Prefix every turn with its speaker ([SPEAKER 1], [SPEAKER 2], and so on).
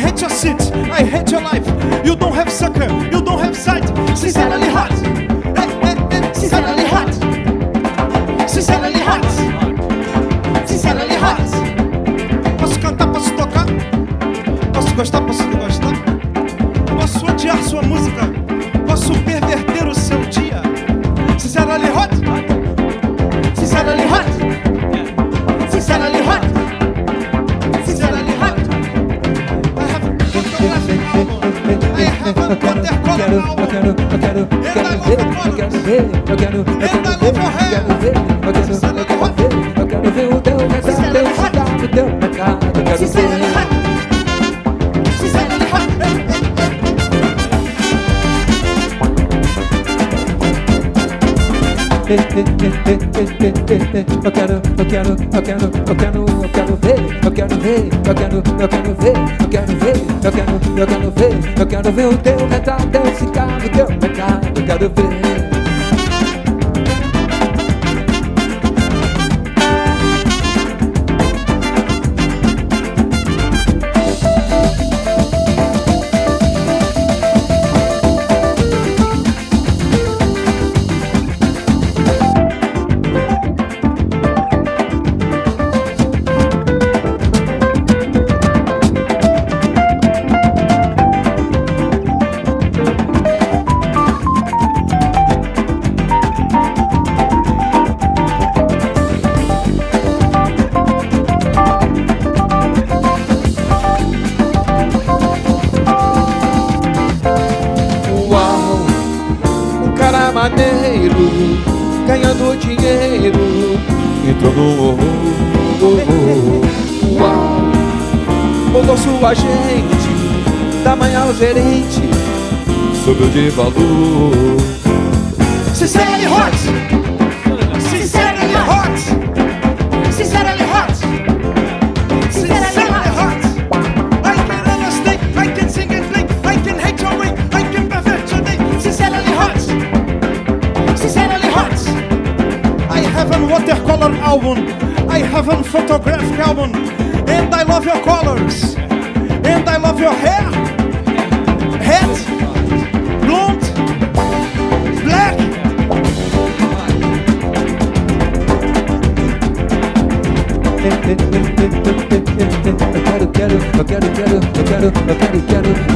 [SPEAKER 1] hate your seat. I hate your life. You don't have sucker. You don't have sight. Sincerely hot. Hot. Sincerely Posso cantar, posso tocar. Posso gostar, posso
[SPEAKER 2] eu quero, eu quero, eu quero ver, eu quero ver, eu quero, eu quero ver, eu quero ver, eu quero, eu quero ver, eu quero ver o teu teu cigarro, teu pecado, eu quero ver. Eu quero, eu quero, eu quero, eu quero, eu quero ver, eu quero ver, eu quero, eu quero ver, eu quero ver, eu quero, eu quero ver, eu quero ver o teu retrato, teu cigarro, teu pecado, eu quero ver.
[SPEAKER 3] Ganhando dinheiro, entrou no mundo. Mudou sua gente, da manhã ao gerente, subiu de valor.
[SPEAKER 1] Sincerely hot. Sincerely hot. Sincerely hot. Album. I have a photographic album. And I love your colors. And I love your hair. Head. Blonde. Black.
[SPEAKER 2] Eu quero, quero, eu quero, quero, eu quero, eu quero, eu quero, quero,